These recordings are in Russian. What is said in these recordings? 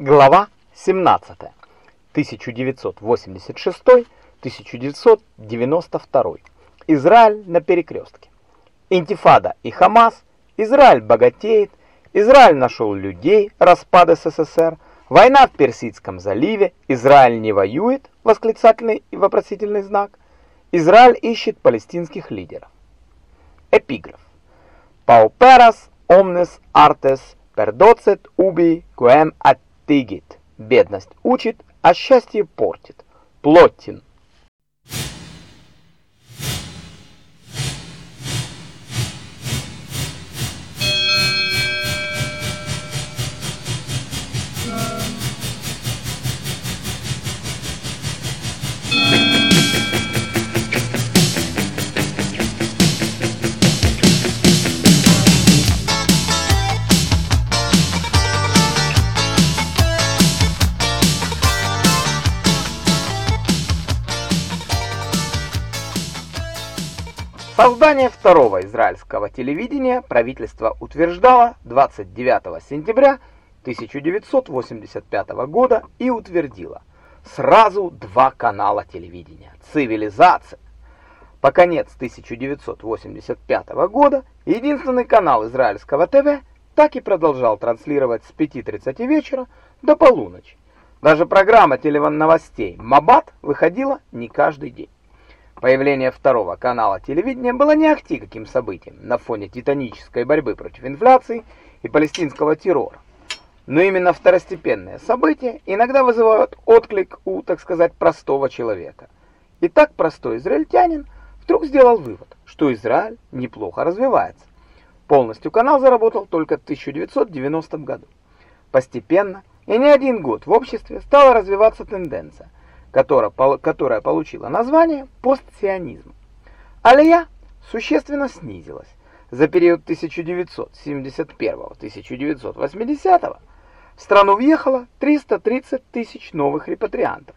Глава 17. 1986-1992. Израиль на перекрестке. Интифада и Хамас. Израиль богатеет. Израиль нашел людей. Распад СССР. Война в Персидском заливе. Израиль не воюет. Восклицательный и вопросительный знак. Израиль ищет палестинских лидеров. Эпиграф. Pauperas omnes artes perdocet ubi quem attigit. Бедность учит, а счастье портит. Плоттин. Второго израильского телевидения правительство утверждало 29 сентября 1985 года и утвердило сразу два канала телевидения «Цивилизация». По конец 1985 года единственный канал израильского ТВ так и продолжал транслировать с 5.30 вечера до полуночи. Даже программа телевизионных «Мабат» выходила не каждый день. Появление второго канала телевидения было не ахти каким событием на фоне титанической борьбы против инфляции и палестинского террора. Но именно второстепенные события иногда вызывают отклик у, так сказать, простого человека. И так простой израильтянин вдруг сделал вывод, что Израиль неплохо развивается. Полностью канал заработал только в 1990 году. Постепенно и не один год в обществе стала развиваться тенденция – которая, которая получила название постсионизм. Алия существенно снизилась. За период 1971-1980 в страну въехало 330 тысяч новых репатриантов,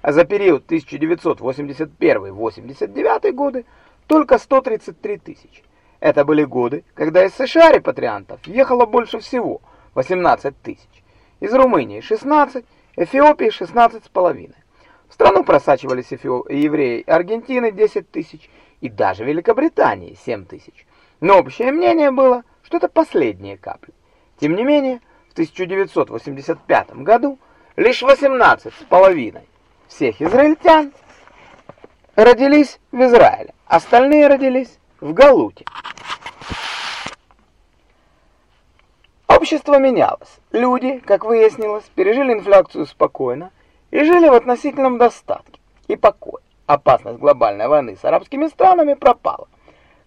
а за период 1981-89 годы только 133 тысячи. Это были годы, когда из США репатриантов ехало больше всего 18 тысяч, из Румынии 16, Эфиопии 16,5. В страну просачивались евреи Аргентины 10 тысяч и даже Великобритании 7 тысяч. Но общее мнение было, что это последние капли. Тем не менее, в 1985 году лишь 18 с половиной всех израильтян родились в Израиле, остальные родились в Галуте. Общество менялось. Люди, как выяснилось, пережили инфляцию спокойно, и жили в относительном достатке и покое. Опасность глобальной войны с арабскими странами пропала.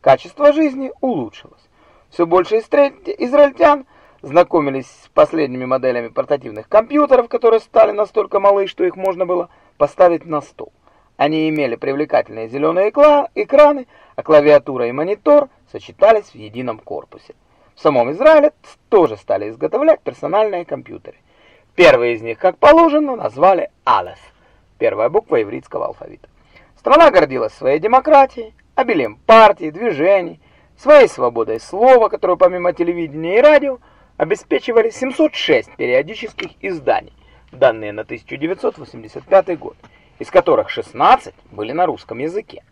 Качество жизни улучшилось. Все больше израильтян знакомились с последними моделями портативных компьютеров, которые стали настолько малы, что их можно было поставить на стол. Они имели привлекательные зеленые экраны, а клавиатура и монитор сочетались в едином корпусе. В самом Израиле тоже стали изготовлять персональные компьютеры. Первый из них, как положено, назвали Алеф, первая буква ивритского алфавита. Страна гордилась своей демократией, обилием партий, движений, своей свободой слова, которую помимо телевидения и радио обеспечивали 706 периодических изданий, данные на 1985 год, из которых 16 были на русском языке.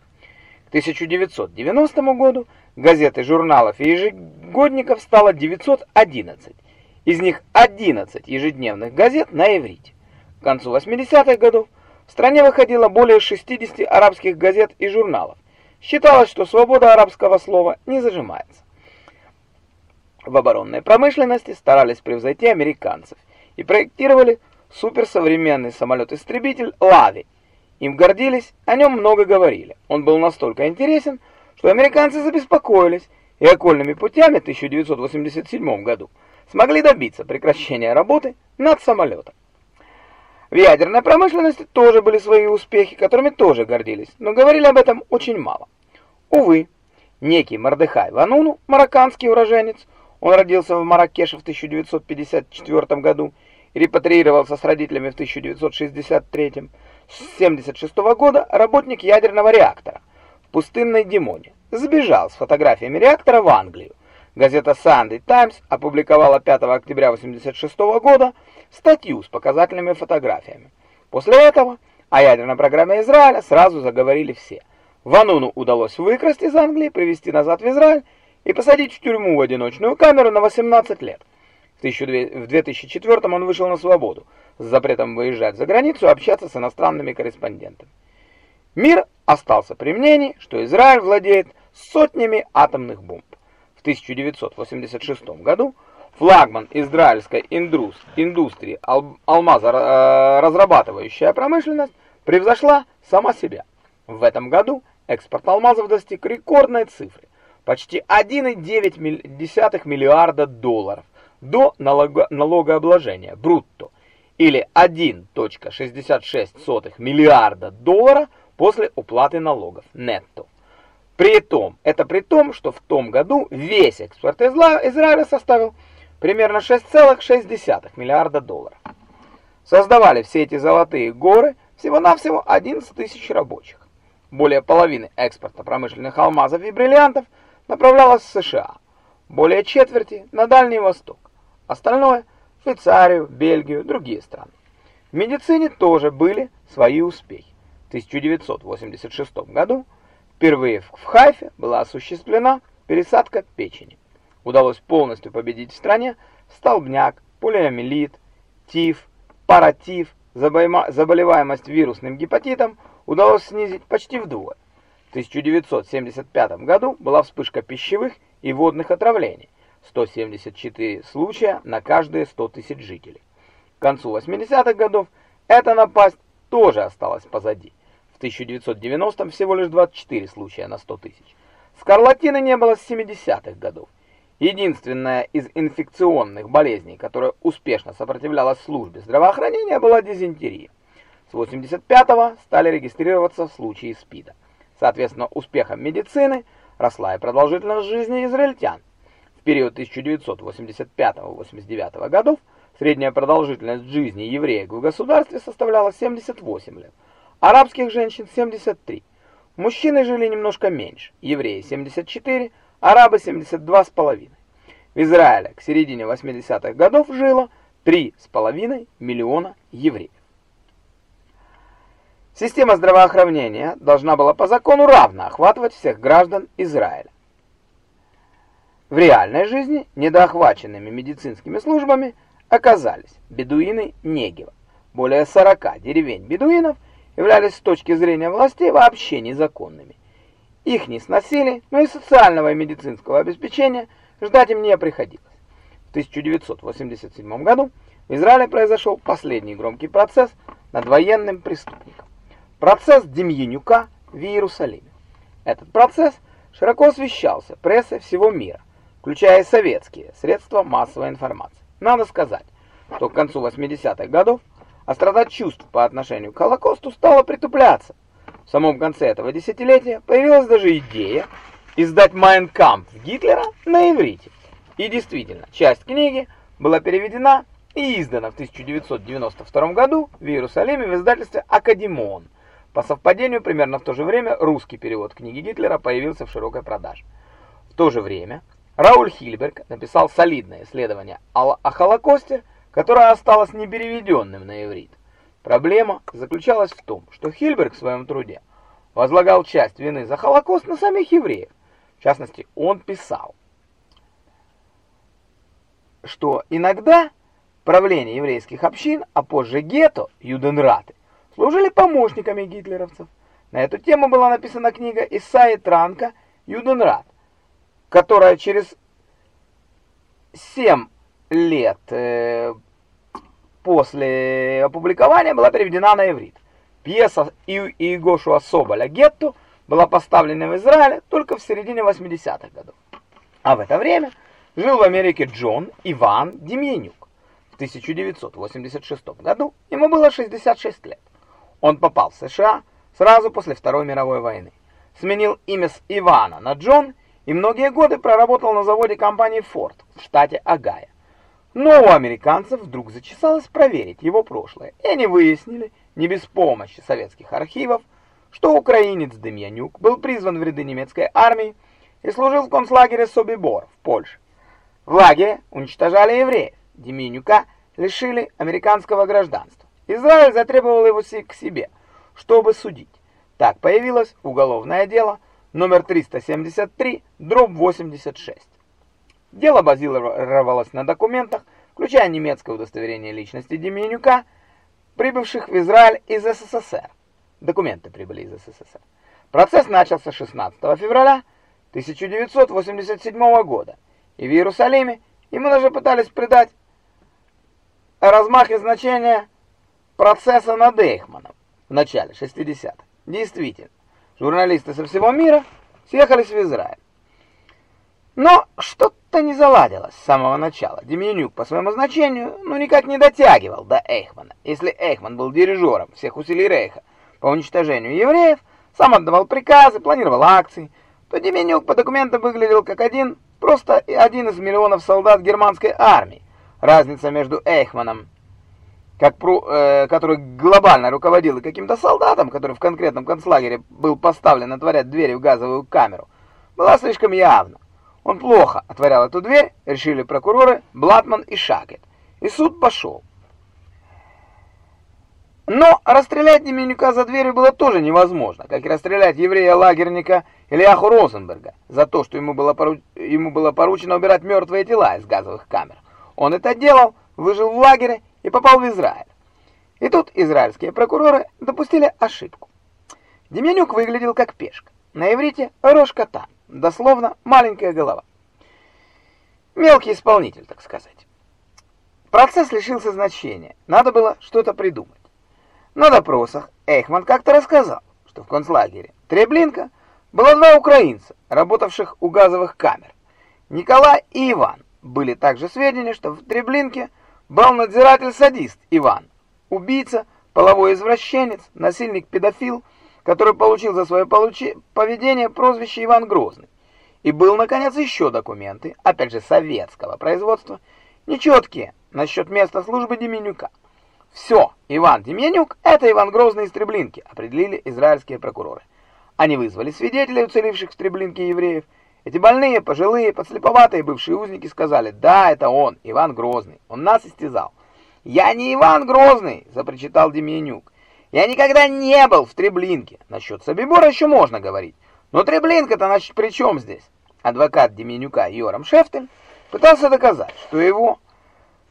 К 1990 году газет и журналов и ежегодников стало 911, из них 11 ежедневных газет на иврите. К концу 80-х годов в стране выходило более 60 арабских газет и журналов. Считалось, что свобода арабского слова не зажимается. В оборонной промышленности старались превзойти американцев и проектировали суперсовременный самолет-истребитель «Лави». Им гордились, о нем много говорили. Он был настолько интересен, что американцы забеспокоились и окольными путями в 1987 году смогли добиться прекращения работы над самолетом. В ядерной промышленности тоже были свои успехи, которыми тоже гордились, но говорили об этом очень мало. Увы, некий Мордехай Вануну, марокканский уроженец, он родился в Маракеше в 1954 году и репатриировался с родителями в 1963. С 76 года работник ядерного реактора в пустынной Димоне. Сбежал с фотографиями реактора в Англию. Газета Sunday Times опубликовала 5 октября 1986 года статью с показательными фотографиями. После этого о ядерной программе Израиля сразу заговорили все. Вануну удалось выкрасть из Англии, привезти назад в Израиль и посадить в тюрьму в одиночную камеру на 18 лет. В 2004 он вышел на свободу с запретом выезжать за границу общаться с иностранными корреспондентами. Мир остался при мнении, что Израиль владеет сотнями атомных бомб. В 1986 году флагман израильской индрус, индустрии ал, алмазоразрабатывающая промышленность превзошла сама себя. В этом году экспорт алмазов достиг рекордной цифры – почти 1,9 миллиарда долларов до налого, налогообложения брутто или 1,66 миллиарда долларов после уплаты налогов нетто. При том, это при том, что в том году весь экспорт Израиля составил примерно 6,6 миллиарда долларов. Создавали все эти золотые горы всего-навсего 11 тысяч рабочих. Более половины экспорта промышленных алмазов и бриллиантов направлялось в США, более четверти на Дальний Восток, остальное Швейцарию, Бельгию, другие страны. В медицине тоже были свои успехи. В 1986 году впервые в Хайфе была осуществлена пересадка печени. Удалось полностью победить в стране столбняк, полиомиелит, тиф, паратиф, заболеваемость вирусным гепатитом удалось снизить почти вдвое. В 1975 году была вспышка пищевых и водных отравлений, 174 случая на каждые 100 тысяч жителей. К концу 80-х годов эта напасть тоже осталась позади. В 1990-м всего лишь 24 случая на 100 тысяч. Скарлатины не было с 70-х годов. Единственная из инфекционных болезней, которая успешно сопротивлялась службе здравоохранения, была дизентерия. С 85-го стали регистрироваться случаи СПИДа. Соответственно, успехом медицины росла и продолжительность жизни израильтян. В период 1985-89 годов средняя продолжительность жизни евреев в государстве составляла 78 лет арабских женщин 73. Мужчины жили немножко меньше, евреи 74, арабы 72,5. В Израиле к середине 80-х годов жило 3,5 миллиона евреев. Система здравоохранения должна была по закону равно охватывать всех граждан Израиля. В реальной жизни недоохваченными медицинскими службами оказались бедуины Негева. Более 40 деревень бедуинов – являлись с точки зрения властей вообще незаконными. Их не сносили, но и социального и медицинского обеспечения ждать им не приходилось. В 1987 году в Израиле произошел последний громкий процесс над военным преступником. Процесс Демьянюка в Иерусалиме. Этот процесс широко освещался прессой всего мира, включая советские средства массовой информации. Надо сказать, что к концу 80-х годов острота чувств по отношению к Холокосту стала притупляться. В самом конце этого десятилетия появилась даже идея издать «Майн Кампф» Гитлера на иврите. И действительно, часть книги была переведена и издана в 1992 году в Иерусалиме в издательстве «Академон». По совпадению, примерно в то же время русский перевод книги Гитлера появился в широкой продаже. В то же время Рауль Хильберг написал солидное исследование о Холокосте, которое осталось непереведенным на иврит. Проблема заключалась в том, что Хильберг в своем труде возлагал часть вины за Холокост на самих евреев. В частности, он писал, что иногда правление еврейских общин, а позже гетто, юденраты, служили помощниками гитлеровцев. На эту тему была написана книга Исаи Транка «Юденрат», которая через семь лет э, после опубликования была переведена на иврит. Пьеса Иегошуа Соболя «Гетто» была поставлена в Израиле только в середине 80-х годов. А в это время жил в Америке Джон Иван Демьянюк. В 1986 году ему было 66 лет. Он попал в США сразу после Второй мировой войны. Сменил имя с Ивана на Джон и многие годы проработал на заводе компании Ford в штате Огайо. Но у американцев вдруг зачесалось проверить его прошлое, и они выяснили, не без помощи советских архивов, что украинец Демьянюк был призван в ряды немецкой армии и служил в концлагере Собибор в Польше. В лагере уничтожали евреев. Демьянюка лишили американского гражданства. Израиль затребовал его к себе, чтобы судить. Так появилось уголовное дело номер 373, дробь 86. Дело базировалось на документах, включая немецкое удостоверение личности Деменюка, прибывших в Израиль из СССР. Документы прибыли из СССР. Процесс начался 16 февраля 1987 года, и в Иерусалиме ему даже пытались придать размах и значение процесса над Эйхманом в начале 60-х. Действительно, журналисты со всего мира съехались в Израиль. Но что-то не заладилось с самого начала. Демьянюк по своему значению ну никак не дотягивал до Эйхмана. Если Эйхман был дирижером всех усилий Рейха по уничтожению евреев, сам отдавал приказы, планировал акции, то Демьянюк по документам выглядел как один, просто один из миллионов солдат германской армии. Разница между Эйхманом, как про, э, который глобально руководил, и каким-то солдатом, который в конкретном концлагере был поставлен отворять двери в газовую камеру, была слишком явна. Он плохо отворял эту дверь, решили прокуроры Блатман и Шакет. И суд пошел. Но расстрелять Деменюка за дверью было тоже невозможно, как и расстрелять еврея-лагерника Ильяху Розенберга за то, что ему было, пору... ему было поручено убирать мертвые тела из газовых камер. Он это делал, выжил в лагере и попал в Израиль. И тут израильские прокуроры допустили ошибку. Деменюк выглядел как пешка. На иврите рожь кота. Дословно маленькая голова. Мелкий исполнитель, так сказать. Процесс лишился значения. Надо было что-то придумать. На допросах Эйхман как-то рассказал, что в концлагере Треблинка было два украинца, работавших у газовых камер. Николай и Иван. Были также сведения, что в Треблинке был надзиратель-садист Иван, убийца, половой извращенец, насильник-педофил, который получил за свое получи... поведение прозвище Иван Грозный. И был, наконец, еще документы, опять же советского производства, нечеткие насчет места службы Деменюка. Все, Иван Деменюк – это Иван Грозный из Треблинки, определили израильские прокуроры. Они вызвали свидетелей, уцелевших в Треблинке евреев. Эти больные, пожилые, подслеповатые бывшие узники сказали, да, это он, Иван Грозный, он нас истязал. «Я не Иван Грозный!» – запричитал Деменюк. Я никогда не был в Треблинке. Насчет Собибора еще можно говорить. Но Треблинка-то, значит, при чем здесь? Адвокат Деменюка Йорам Шефтель пытался доказать, что его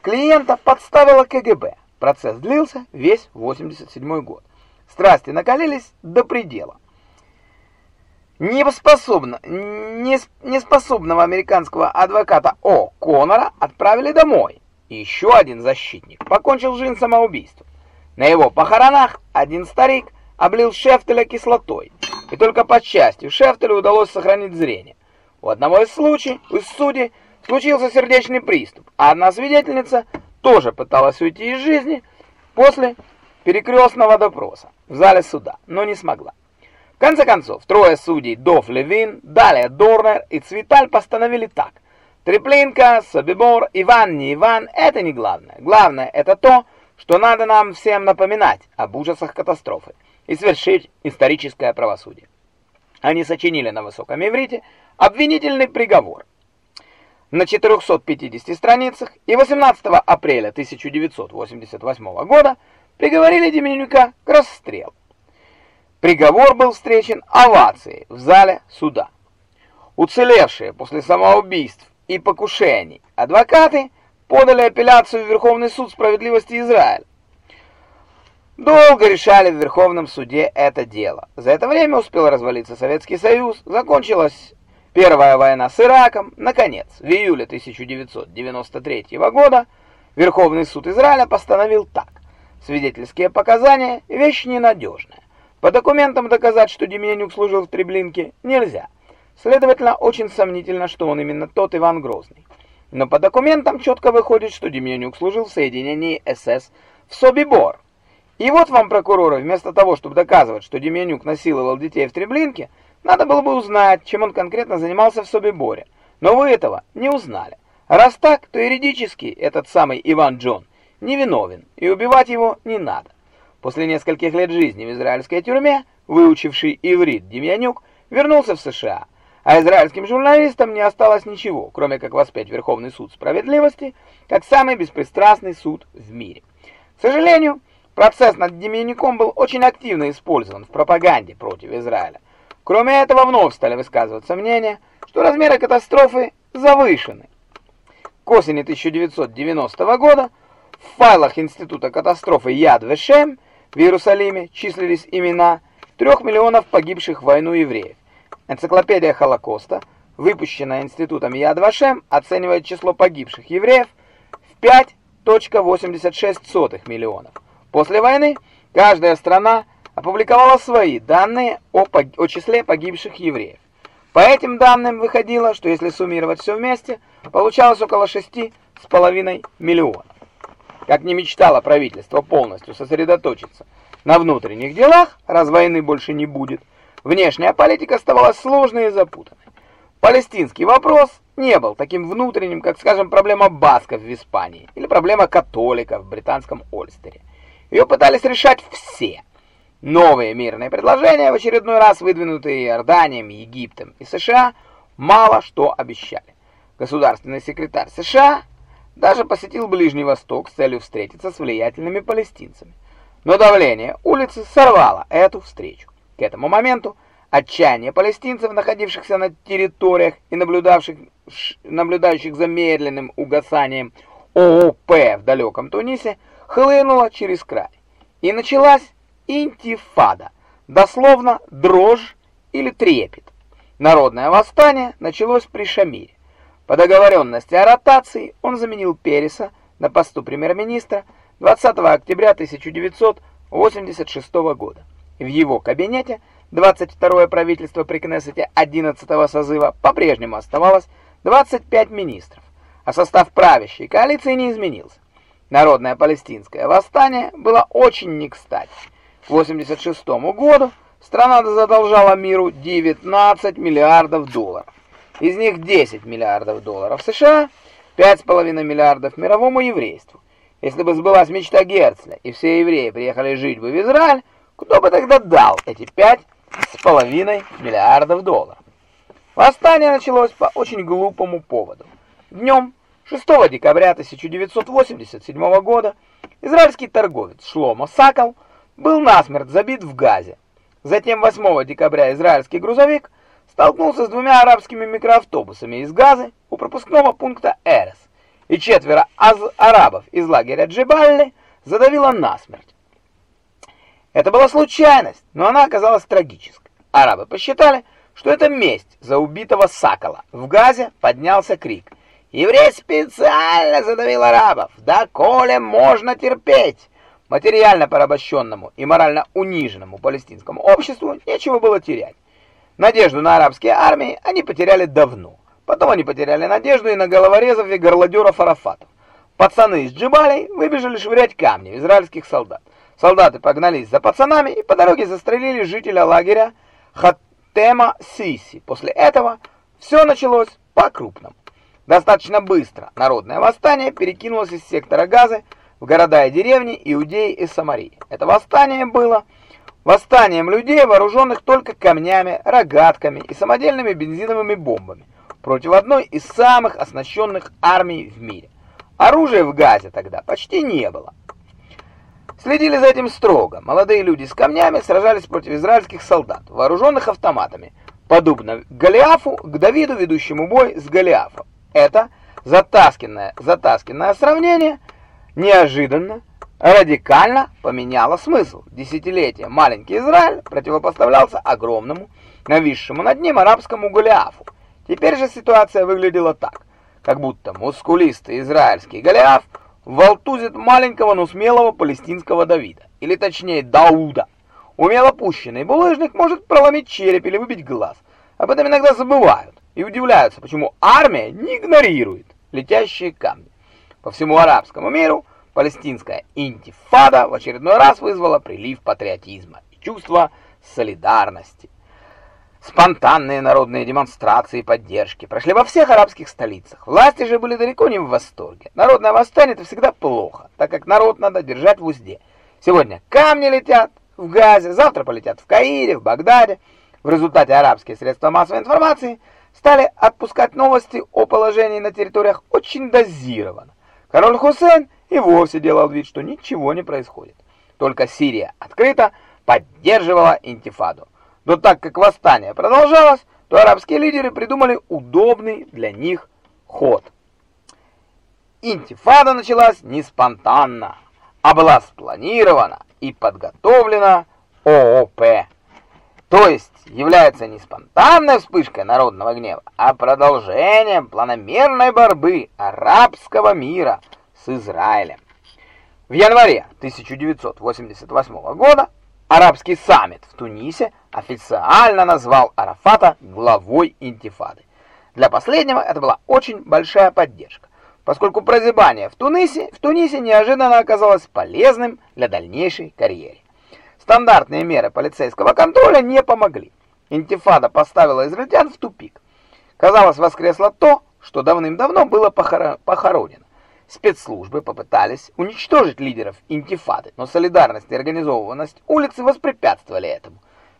клиента подставила КГБ. Процесс длился весь 87 год. Страсти накалились до предела. Неспособно, неспособного американского адвоката О. Коннора отправили домой. Еще один защитник покончил жизнь самоубийством. На его похоронах один старик облил Шефтеля кислотой, и только по счастью Шефтелю удалось сохранить зрение. У одного из случаев, из судей, случился сердечный приступ, а одна свидетельница тоже пыталась уйти из жизни после перекрестного допроса в зале суда, но не смогла. В конце концов, трое судей, Доф Левин, далее Дорнер и Цвиталь постановили так. Треплинка, Собибор, Иван, не Иван – это не главное. Главное – это то, что надо нам всем напоминать об ужасах катастрофы и совершить историческое правосудие. Они сочинили на высоком иврите обвинительный приговор на 450 страницах и 18 апреля 1988 года приговорили Деменюка к расстрелу. Приговор был встречен овацией в зале суда. Уцелевшие после самоубийств и покушений адвокаты подали апелляцию в Верховный суд справедливости Израиля. Долго решали в Верховном суде это дело. За это время успел развалиться Советский Союз, закончилась Первая война с Ираком. Наконец, в июле 1993 года Верховный суд Израиля постановил так. Свидетельские показания – вещь ненадежная. По документам доказать, что Демьянюк служил в Треблинке, нельзя. Следовательно, очень сомнительно, что он именно тот Иван Грозный. Но по документам четко выходит, что Демьянюк служил в соединении СС в Собибор. И вот вам, прокуроры, вместо того, чтобы доказывать, что Демьянюк насиловал детей в Треблинке, надо было бы узнать, чем он конкретно занимался в Собиборе. Но вы этого не узнали. Раз так, то юридически этот самый Иван Джон невиновен, и убивать его не надо. После нескольких лет жизни в израильской тюрьме, выучивший иврит Демьянюк, вернулся в США – а израильским журналистам не осталось ничего, кроме как воспеть Верховный суд справедливости как самый беспристрастный суд в мире. К сожалению, процесс над Демьяником был очень активно использован в пропаганде против Израиля. Кроме этого, вновь стали высказываться мнения, что размеры катастрофы завышены. К осени 1990 года в файлах Института катастрофы Яд Вешем в Иерусалиме числились имена 3 миллионов погибших в войну евреев. Энциклопедия Холокоста, выпущенная Институтом Яд Вашем, оценивает число погибших евреев в 5.86 миллионов. После войны каждая страна опубликовала свои данные о, о числе погибших евреев. По этим данным выходило, что если суммировать все вместе, получалось около 6,5 миллионов. Как не мечтало правительство полностью сосредоточиться на внутренних делах, раз войны больше не будет, Внешняя политика оставалась сложной и запутанной. Палестинский вопрос не был таким внутренним, как, скажем, проблема басков в Испании или проблема католиков в британском Ольстере. Ее пытались решать все. Новые мирные предложения, в очередной раз выдвинутые Иорданием, Египтом и США, мало что обещали. Государственный секретарь США даже посетил Ближний Восток с целью встретиться с влиятельными палестинцами. Но давление улицы сорвало эту встречу. К этому моменту отчаяние палестинцев, находившихся на территориях и наблюдавших, наблюдающих за медленным угасанием ООП в далеком Тунисе, хлынуло через край. И началась интифада, дословно дрожь или трепет. Народное восстание началось при Шамире. По договоренности о ротации он заменил Переса на посту премьер-министра 20 октября 1986 года. В его кабинете 22-е правительство при Кнессете 11-го созыва по-прежнему оставалось 25 министров, а состав правящей коалиции не изменился. Народное палестинское восстание было очень не кстати. К 86 году страна задолжала миру 19 миллиардов долларов. Из них 10 миллиардов долларов США, 5,5 миллиардов мировому еврейству. Если бы сбылась мечта Герцля и все евреи приехали жить бы в Израиль, кто бы тогда дал эти пять с половиной миллиардов долларов? Восстание началось по очень глупому поводу. Днем 6 декабря 1987 года израильский торговец Шломо Сакал был насмерть забит в Газе. Затем 8 декабря израильский грузовик столкнулся с двумя арабскими микроавтобусами из Газы у пропускного пункта Эрес, и четверо арабов из лагеря Джебалли задавило насмерть. Это была случайность, но она оказалась трагической. Арабы посчитали, что это месть за убитого сакола. В Газе поднялся крик. Еврей специально задавил арабов. Да коли можно терпеть? Материально порабощенному и морально униженному палестинскому обществу нечего было терять. Надежду на арабские армии они потеряли давно. Потом они потеряли надежду и на головорезов и горлодеров Арафатов. Пацаны из Джибалей выбежали швырять камни израильских солдат. Солдаты погнались за пацанами и по дороге застрелили жителя лагеря Хаттема Сиси. После этого все началось по-крупному. Достаточно быстро народное восстание перекинулось из сектора Газы в города и деревни Иудеи и Самарии. Это восстание было восстанием людей, вооруженных только камнями, рогатками и самодельными бензиновыми бомбами против одной из самых оснащенных армий в мире. Оружия в Газе тогда почти не было. Следили за этим строго. Молодые люди с камнями сражались против израильских солдат, вооруженных автоматами, подобно Голиафу, к Давиду, ведущему бой с Голиафом. Это затасканное, затасканное сравнение неожиданно, радикально поменяло смысл. Десятилетия маленький Израиль противопоставлялся огромному, нависшему над ним арабскому Голиафу. Теперь же ситуация выглядела так, как будто мускулистый израильский Голиаф волтузит маленького, но смелого палестинского Давида, или точнее Дауда. Умело пущенный булыжник может проломить череп или выбить глаз. Об этом иногда забывают и удивляются, почему армия не игнорирует летящие камни. По всему арабскому миру палестинская интифада в очередной раз вызвала прилив патриотизма и чувства солидарности. Спонтанные народные демонстрации поддержки прошли во всех арабских столицах. Власти же были далеко не в восторге. Народное восстание это всегда плохо, так как народ надо держать в узде. Сегодня камни летят в Газе, завтра полетят в Каире, в Багдаде. В результате арабские средства массовой информации стали отпускать новости о положении на территориях очень дозированно. Король Хусейн и вовсе делал вид, что ничего не происходит. Только Сирия открыто поддерживала интифаду. Но так как восстание продолжалось, то арабские лидеры придумали удобный для них ход. Интифада началась не спонтанно, а была спланирована и подготовлена ООП. То есть является не спонтанной вспышкой народного гнева, а продолжением планомерной борьбы арабского мира с Израилем. В январе 1988 года арабский саммит в Тунисе официально назвал Арафата главой интифады. Для последнего это была очень большая поддержка, поскольку прозябание в Тунисе, в Тунисе неожиданно оказалось полезным для дальнейшей карьеры. Стандартные меры полицейского контроля не помогли. Интифада поставила израильтян в тупик. Казалось, воскресло то, что давным-давно было похоронено. Спецслужбы попытались уничтожить лидеров интифады, но солидарность и организованность улицы воспрепятствовали этому.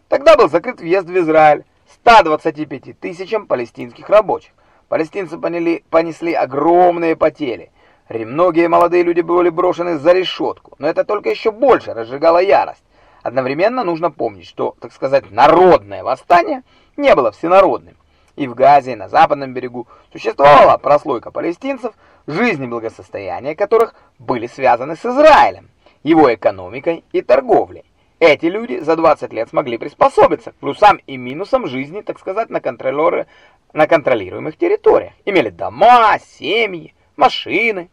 Тогда был закрыт въезд в Израиль 125 тысячам палестинских рабочих. Палестинцы поняли, понесли огромные потери. Многие молодые люди были брошены за решетку, но это только еще больше разжигало ярость. Одновременно нужно помнить, что, так сказать, народное восстание не было всенародным. И в Газе, и на западном берегу существовала прослойка палестинцев, жизнь и благосостояние которых были связаны с Израилем, его экономикой и торговлей. Эти люди за 20 лет смогли приспособиться к плюсам и минусам жизни, так сказать, на контролеры, на контролируемых территориях. Имели дома, семьи, машины,